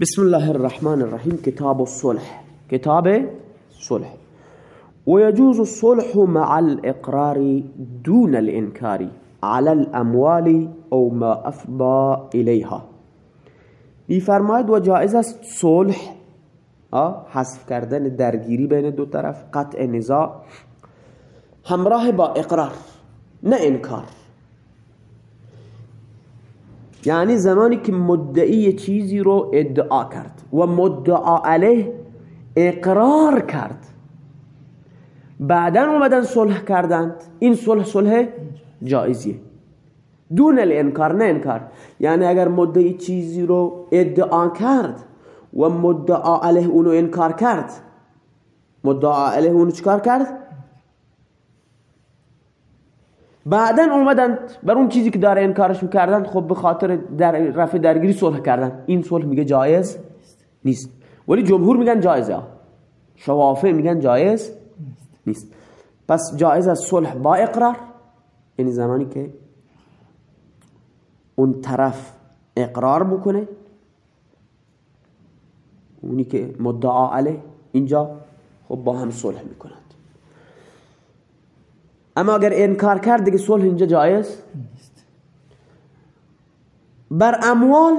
بسم الله الرحمن الرحيم. كتاب الصلح. كتاب صلح. ويجوز الصلح مع الإقرار دون الإنكار على الأموال أو ما أفضى إليها. میفرماید و جائز است صلح حذف کردن درگیری بین دو طرف قطع نزاع همراه با اقرار نه انکار. یعنی زمانی که مدعی چیزی رو ادعا کرد و مدعا علیه اقرار کرد. بعدا اومدن صلح کردند. این صلح صلح جایزیه. دون الانکار نه انکار. یعنی اگر مدعی چیزی رو ادعا کرد و مدعا علیه اونو انکار کرد مدعا علیه اونو چکار کرد؟ بعدا اومدن بر اون چیزی که داره انکارش می‌کردن خب به خاطر در رفع درگیری صلح کردن. این صلح میگه جایز نیست. ولی جمهور میگن جایزه. شوافع میگن جایز نیست. پس جایز از صلح با اقرار؟ یعنی زمانی که اون طرف اقرار بکنه اونی که مدعا علیه اینجا خب با هم صلح می‌کنند اما اگر انکار کرد دیگه صلح اینجا جایز بر اموال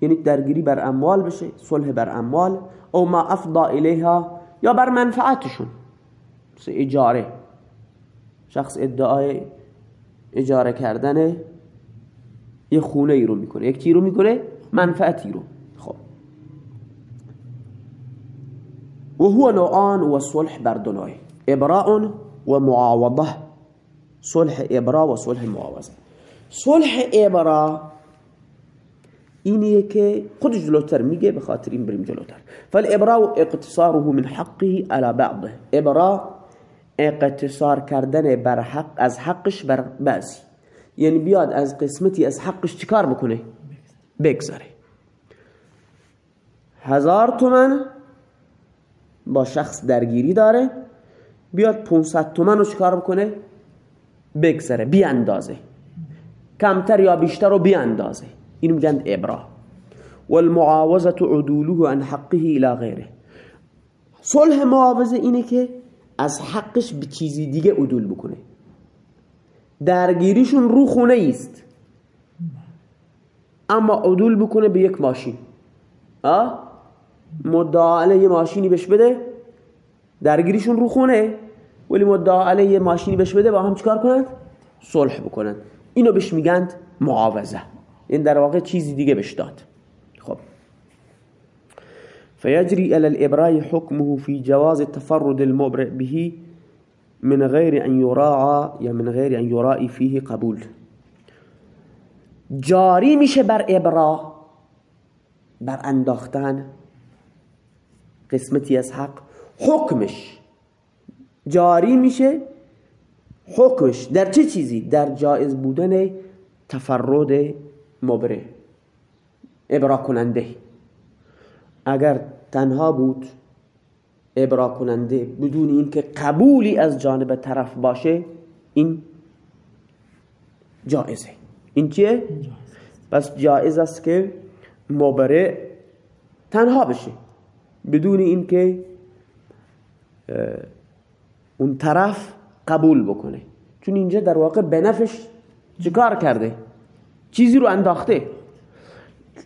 یعنی درگیری بر اموال بشه صلح بر اموال او ما افضا الیها یا بر منفعتشون مثل اجاره شخص ادعای اجاره کردن یه خونه ای رو می‌کنه یک چی رو می‌کنه منفعتی رو خب و هو نوعان و صلح بر دو ابراء و معاوضه صلح ابرا و صلح معاوضه صلح ابرا اینیه که خود جلوتر میگه به خاطر این بریم جلوتر. فالابرا اقتصاره من حقه على بعضه. ابرا اقتصار کردن بر حق از حقش بر بعضی. یعنی بیاد از قسمتی از حقش چیکار بکنه؟ بگذاره. هزار تومن با شخص درگیری داره. بیاد 500 تومن رو چیکار بکنه؟ بگذره بی اندازه کمتر یا بیشتر رو بی اندازه اینو میگن ابرا. والمعاوضه عدوله عن حقه الى غیره. صلح معاوضه اینه که از حقش به چیزی دیگه عدول بکنه. درگیریشون رو خونه است اما عدول بکنه به یک ماشین. آه؟ مدعا یه ماشینی بهش بده. درگیریشون رو خونه ولی مدعا علیه یه ماشینی بهش بده با هم چیکار کنند صلح بکنند اینو بهش میگند معاوضه. این در واقع چیزی دیگه بهش داد. خب. فيجري على الإبراء حكمه في جواز التفرد المبرئ به من غير أن يراعى یا من غير أن يرائي فيه قبول. جاری میشه بر ابرا بر انداختن قسمتی از حق. حکمش جاری میشه. حکمش در چه چیزی؟ در جایز بودن تفرد مبره ابرا کننده. اگر تنها بود ابرا کننده بدون اینکه قبولی از جانب طرف باشه این جایزه. این چیه؟ پس جایز است که مبره تنها بشه بدون اینکه اون طرف قبول بکنه. چون اینجا در واقع به چیکار کرده؟ چیزی رو انداخته.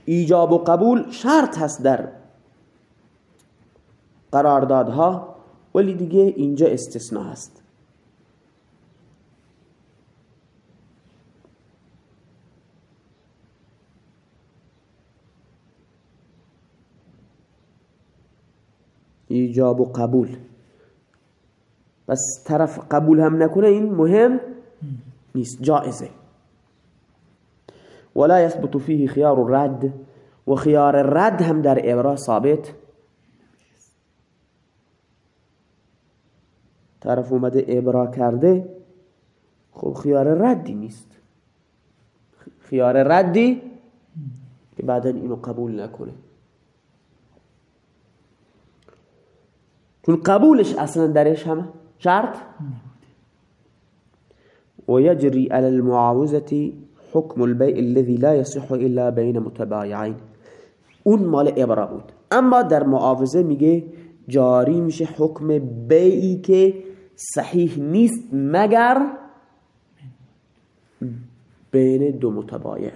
ایجاب و قبول شرط هست در قراردادها ولی دیگه اینجا استثناء هست. ایجاب و قبول. پس طرف قبول هم نکنه این مهم نیست جائزه. ولا يثبت فيه خيار الرد و الرد هم در ابرا ثابت. طرف اومده ابرا کرده خب خیار ردی نیست. خیار ردی که بعدا اینو قبول نکنه. چون قبولش اصلا درش همه. شرط؟ ويجري على المعاوزة حكم البيع الذي لا يصح إلا بين متبايعين. اون مال ابرا بود. اما در معاوضه میگه جاری میشه حکم بیعی که صحیح نیست مگر بین دو متبایع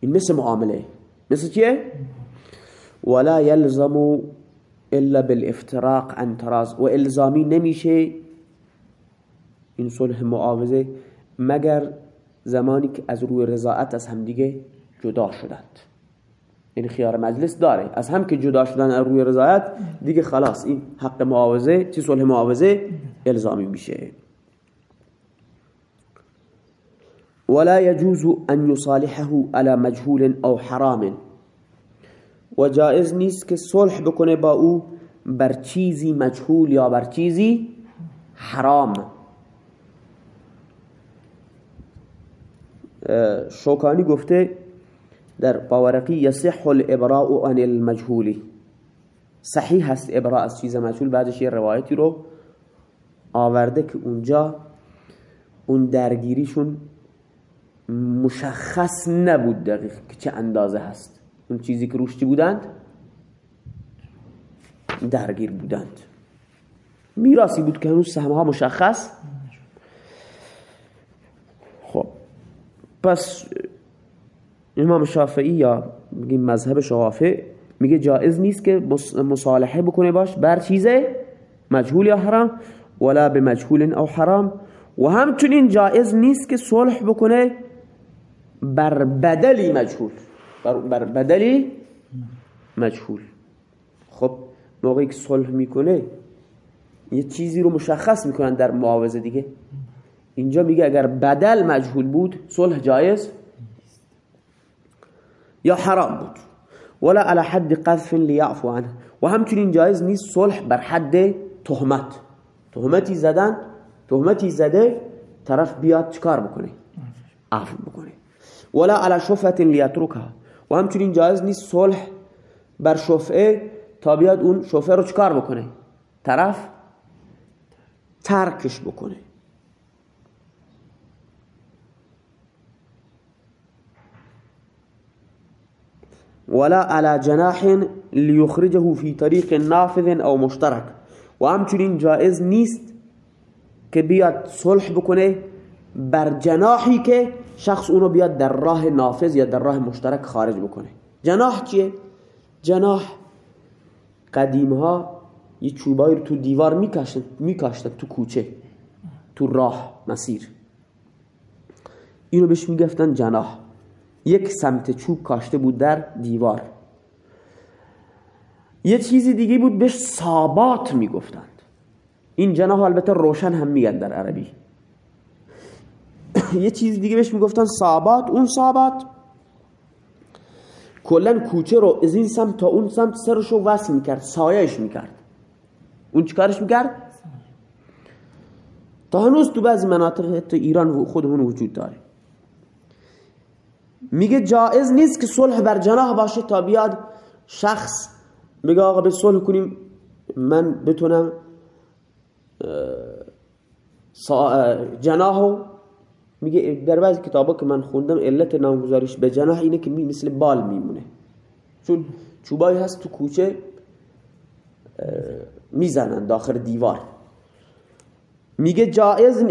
این مثل معامله. مثل چیه؟ ولا يلزم الا بالافتراق عن تراز و الزامی نمیشه این صلح معاوضه مگر زمانی که از روی رضاعت از همدیگه جدا شدند. این خیار مجلس داره. از هم که جدا شدن از روی رضایت دیگه خلاص. این حق معاوضه چی صلح معاوضه؟ الزامی میشه. ولا يجوز أن يصالحه على مجهول أو حرام. و جائز نیست که صلح بکنه با او بر چیزی مجهول یا بر چیزی حرام. شوکانی گفته در باورقی یصح الابراء عن المجهولی صحیح هست ابراء از چیز مجهول بعدش یه روایتی رو آورده که اونجا اون درگیریشون مشخص نبود دقیق که چه اندازه هست. اون چیزی که روشتی بودند؟ درگیر بودند. میراسی بود که هنوز سهمها مشخص خب پس امام شافعی یا بگیم مذهب شوافع میگه جائز نیست که مصالحه بکنه باش بر چیزه مجهول یا حرام ولا به مجهول او حرام. و همچنین جائز نیست که صلح بکنه بر بدلی مجهول. بر بدلی مجهول. خب موقعی که صلح می‌کنه یه چیزی رو مشخص می‌کنن در معاوضه دیگه. اینجا میگه اگر بدل مجهول بود صلح جایز یا حرام بود. ولا على حد قذف لیعفو عنه. و همچنین جایز نیست صلح بر حد تهمت. تهمتی زدن تهمتی زده طرف بیاد چکار بکنه؟ عفو بکنه. ولا على شفعه لیترکها. و همچنین جایز نیست صلح بر شفعه تا بیاد اون شفعه رو چکار بکنه؟ طرف ترکش بکنه. ولا على جناح ليخرجه في طريق نافذ او مشترك و همچنین جائز نیست که بیاد صلح بکنه بر جناحی که شخص اونو بیاد در راه نافذ یا در راه مشترک خارج بکنه. جناح چیه؟ جناح قدیم ها یه چوبایی رو تو دیوار میکاشتن میکاشتن تو کوچه تو راه مسیر. اینو بهش می‌گفتن جناح. یک سمت چوب کاشته بود در دیوار. یه چیزی دیگه بود بهش سابات می‌گفتند. این جناح البته روشن هم میگن در عربی. یه چیز دیگه بهش می‌گفتن سابات اون سابات کلا کوچه رو از این سمت تا اون سمت سرشو وصل می‌کرد سایهش می‌کرد. اون چیکارش می‌کرد؟ تا هنوز تو بعضی مناطق حتی ایران خودمون وجود داره. میگه جائز نیست که صلح بر جناح باشه تا بیاد شخص میگه آقا به صلح کنیم من بتونم جناحو میگه در بعضی کتابا که من خوندم علت نامگذاریش به جناح اینه که مثل بال میمونه. چون چوبایی هست تو کوچه می‌زنن داخل دیوار. میگه جایز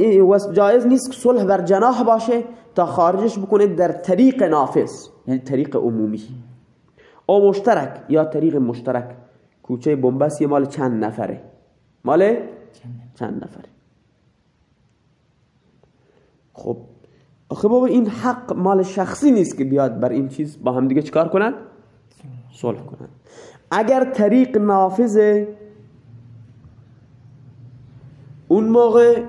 جایز نیست که صلح بر جناح باشه تا خارجش بکنه در طریق نافذ یعنی طریق عمومی. او مشترک یا طریق مشترک؟ کوچه بنبست یه مال چند نفره. مال؟ چند نفره. خب آخه بابا این حق مال شخصی نیست که بیاد بر این چیز با هم دیگه چکار کنن؟ صلح کنن. اگر طریق نافذه اون موقع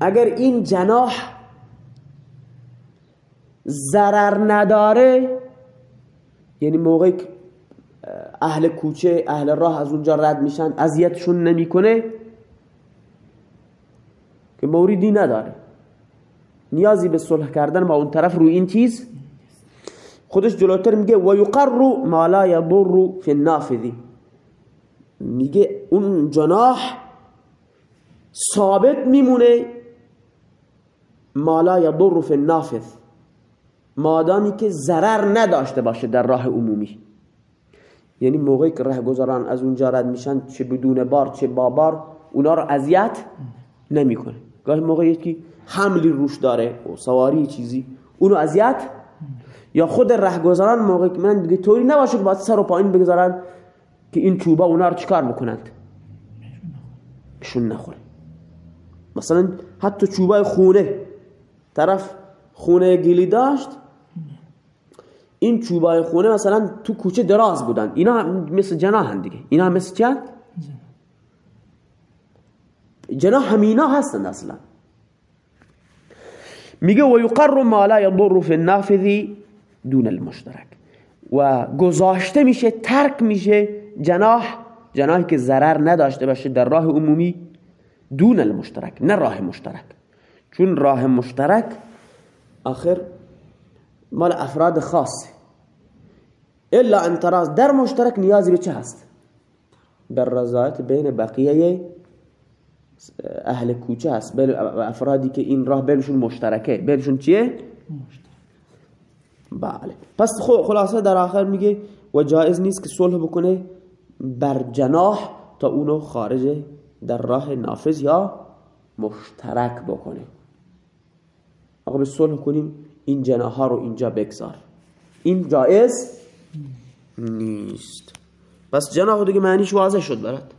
اگر این جناح ضرر نداره یعنی موقعی اهل کوچه اهل راه از اونجا رد میشن اذیتشون نمی‌کنه که موردی نداره. نیازی به صلح کردن با اون طرف روی این چیز؟ خودش جلوتر میگه و یقر ما لا یضر فی النافذی میگه اون جناح ثابت میمونه ما لا یضر فی النافذ. مادامی که ضرر نداشته باشه در راه عمومی. یعنی موقعی که گذاران از اونجا رد میشن چه بدون بار چه با بار اونا رو اذیت نمی‌کنه. گاهی موقعی که حملی روش داره و سواری چیزی. اونو اذیت؟ یا خود رهگذران موقعی که من دیگه طوری نباشه که باید سر و پایین بگذارن که این چوبا اونا رو چیکار بکنند؟ بشون نخوره. مثلا حتی چوبای خونه. طرف خونه گلی داشت. این چوبای خونه مثلا تو کوچه دراز بودن. اینا مثل جناح دیگه. اینا مثل چند؟ جناح همینا هستند اصلا. میگه و یقر ما لا يضر في النافذ دون المشترک. و گذاشته میشه ترک میشه جناح جناحی که ضرر نداشته باشه در راه عمومی دون المشترک نه راه مشترک. چون راه مشترک آخر مال افراد خاصه. الا انتراز در مشترک نیازی به چه هست؟ در رضایت بین بقیه اهل کوچه هست. بین افرادی که این راه بینشون مشترکه. بینشون چیه؟ بله. پس خلاصه در آخر میگه و جایز نیست که صلح بکنه بر جناح تا اونو خارج در راه نافذ یا مشترک بکنه. آقا به صلح کنیم این جناح ها رو اینجا بگذار. این جایز نیست. پس جناح دیگه معنیش واضح شد برات.